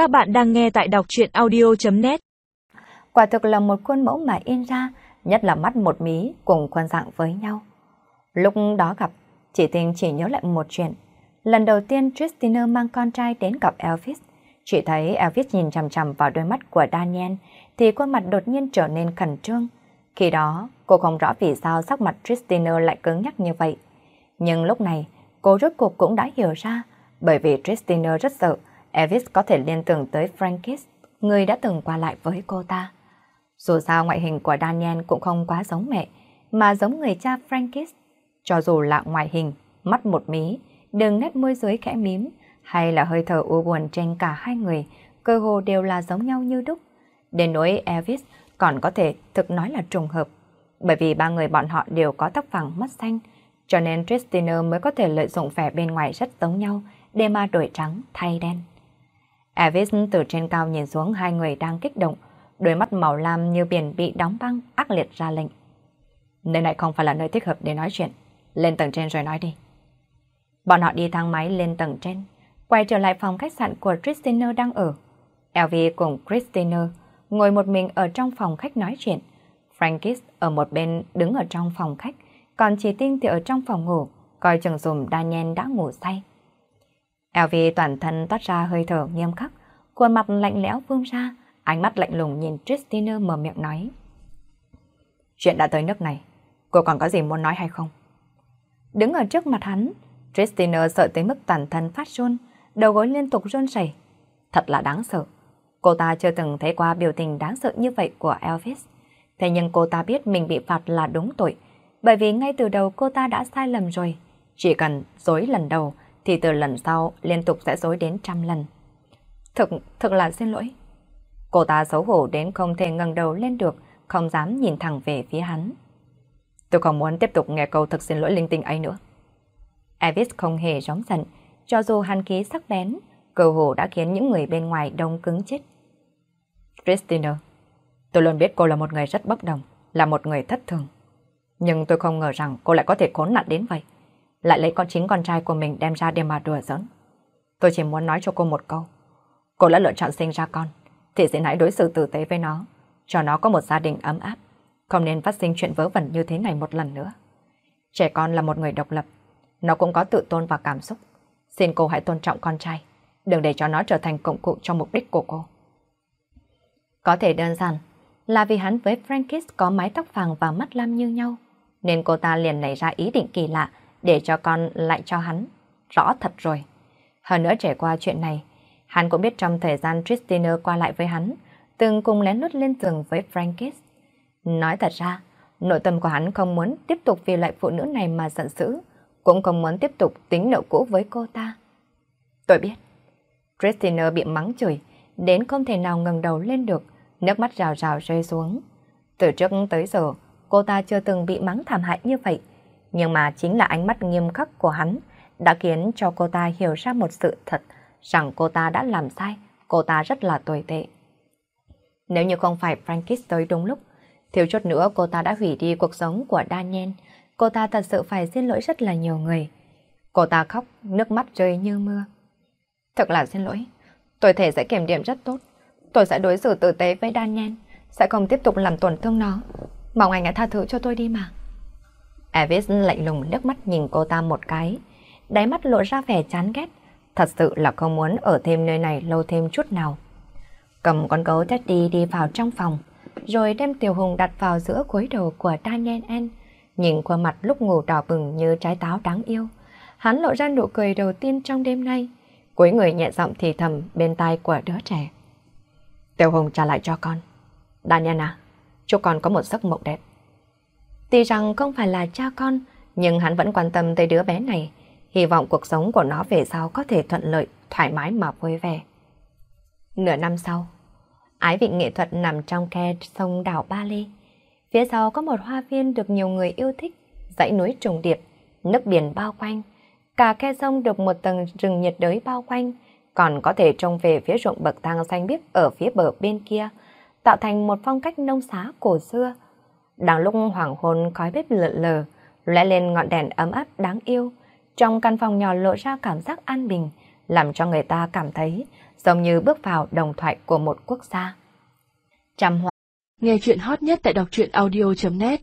Các bạn đang nghe tại đọc truyện audio.net Quả thực là một khuôn mẫu mà in ra, nhất là mắt một mí cùng khuôn dạng với nhau. Lúc đó gặp, chị tình chỉ nhớ lại một chuyện. Lần đầu tiên Tristina mang con trai đến gặp Elvis, chị thấy Elvis nhìn chằm chằm vào đôi mắt của Daniel thì khuôn mặt đột nhiên trở nên khẩn trương. Khi đó, cô không rõ vì sao sắc mặt Tristina lại cứng nhắc như vậy. Nhưng lúc này, cô rốt cuộc cũng đã hiểu ra, bởi vì Tristina rất sợ Elvis có thể liên tưởng tới Frankis, người đã từng qua lại với cô ta. Dù sao ngoại hình của Daniel cũng không quá giống mẹ, mà giống người cha Frankis. Cho dù là ngoại hình, mắt một mí, đường nét môi dưới khẽ mím, hay là hơi thở u buồn trên cả hai người, cơ hồ đều là giống nhau như đúc. Đến nỗi Elvis còn có thể thực nói là trùng hợp, bởi vì ba người bọn họ đều có tóc vàng mắt xanh, cho nên Tristina mới có thể lợi dụng vẻ bên ngoài rất giống nhau để mà đổi trắng thay đen. Elvis từ trên cao nhìn xuống hai người đang kích động, đôi mắt màu lam như biển bị đóng băng, ác liệt ra lệnh. Nơi này không phải là nơi thích hợp để nói chuyện, lên tầng trên rồi nói đi. Bọn họ đi thang máy lên tầng trên, quay trở lại phòng khách sạn của Christina đang ở. Elvis cùng Christina ngồi một mình ở trong phòng khách nói chuyện. Frankis ở một bên đứng ở trong phòng khách, còn chị Tinh thì ở trong phòng ngủ, coi chừng dùm Daniel đã ngủ say. Elvi toàn thân toát ra hơi thở nghiêm khắc, khuôn mặt lạnh lẽo vương ra, ánh mắt lạnh lùng nhìn Tristina mở miệng nói. Chuyện đã tới nước này, cô còn có gì muốn nói hay không? Đứng ở trước mặt hắn, Tristina sợ tới mức toàn thân phát run, đầu gối liên tục run rẩy. Thật là đáng sợ. Cô ta chưa từng thấy qua biểu tình đáng sợ như vậy của Elvis. Thế nhưng cô ta biết mình bị phạt là đúng tội, bởi vì ngay từ đầu cô ta đã sai lầm rồi. Chỉ cần dối lần đầu thì từ lần sau liên tục sẽ dối đến trăm lần. Thực, thực là xin lỗi. Cô ta xấu hổ đến không thể ngẩng đầu lên được, không dám nhìn thẳng về phía hắn. Tôi không muốn tiếp tục nghe câu thực xin lỗi linh tinh ấy nữa. Elvis không hề gióng giận, cho dù hàn khí sắc bén, cơ hồ đã khiến những người bên ngoài đông cứng chết. Christina, tôi luôn biết cô là một người rất bất đồng, là một người thất thường. Nhưng tôi không ngờ rằng cô lại có thể khốn nạn đến vậy lại lấy con chính con trai của mình đem ra để mà đùa giỡn. Tôi chỉ muốn nói cho cô một câu. Cô đã lựa chọn sinh ra con, thì sẽ hãy đối xử tử tế với nó, cho nó có một gia đình ấm áp, không nên phát sinh chuyện vớ vẩn như thế này một lần nữa. Trẻ con là một người độc lập, nó cũng có tự tôn và cảm xúc. Xin cô hãy tôn trọng con trai, đừng để cho nó trở thành công cụ cho mục đích của cô. Có thể đơn giản là vì hắn với Frankis có mái tóc vàng và mắt lam như nhau, nên cô ta liền nảy ra ý định kỳ lạ để cho con lại cho hắn. Rõ thật rồi. Hơn nữa trải qua chuyện này, hắn cũng biết trong thời gian Tristina qua lại với hắn, từng cùng lén lút lên giường với Frankis. Nói thật ra, nội tâm của hắn không muốn tiếp tục vì loại phụ nữ này mà giận dữ, cũng không muốn tiếp tục tính nợ cũ với cô ta. Tôi biết. Christina bị mắng chửi, đến không thể nào ngẩng đầu lên được, nước mắt rào rào rơi xuống. Từ trước tới giờ, cô ta chưa từng bị mắng thảm hại như vậy, nhưng mà chính là ánh mắt nghiêm khắc của hắn đã khiến cho cô ta hiểu ra một sự thật rằng cô ta đã làm sai, cô ta rất là tồi tệ. Nếu như không phải Frankis tới đúng lúc, thiếu chút nữa cô ta đã hủy đi cuộc sống của Daniel, cô ta thật sự phải xin lỗi rất là nhiều người. Cô ta khóc, nước mắt rơi như mưa. Thật là xin lỗi, tôi thể sẽ kiểm điểm rất tốt. Tôi sẽ đối xử tử tế với Daniel, sẽ không tiếp tục làm tổn thương nó. Mong anh hãy tha thứ cho tôi đi mà. Elvis lạnh lùng nước mắt nhìn cô ta một cái, đáy mắt lộ ra vẻ chán ghét, thật sự là không muốn ở thêm nơi này lâu thêm chút nào. Cầm con gấu Teddy đi vào trong phòng, rồi đem Tiểu Hùng đặt vào giữa gối đầu của Daniel N. Nhìn khuôn mặt lúc ngủ đỏ bừng như trái táo đáng yêu. Hắn lộ ra nụ cười đầu tiên trong đêm nay, cuối người nhẹ giọng thì thầm bên tai của đứa trẻ. Tiểu Hùng trả lại cho con. Daniel à, chúc con có một giấc mộng đẹp. Tuy rằng không phải là cha con, nhưng hắn vẫn quan tâm tới đứa bé này, hy vọng cuộc sống của nó về sau có thể thuận lợi, thoải mái mà vui vẻ. Nửa năm sau, ái vị nghệ thuật nằm trong khe sông đảo Bali. Phía sau có một hoa viên được nhiều người yêu thích, dãy núi trùng điệp, nước biển bao quanh. Cả khe sông được một tầng rừng nhiệt đới bao quanh, còn có thể trông về phía ruộng bậc thang xanh biếc ở phía bờ bên kia, tạo thành một phong cách nông xá cổ xưa, đang lúc hoàng hôn khói bếp lượn lờ, lóe lên ngọn đèn ấm áp đáng yêu, trong căn phòng nhỏ lộ ra cảm giác an bình, làm cho người ta cảm thấy giống như bước vào đồng thoại của một quốc gia. Trăm hoa. Nghe chuyện hot nhất tại đọc truyện audio.net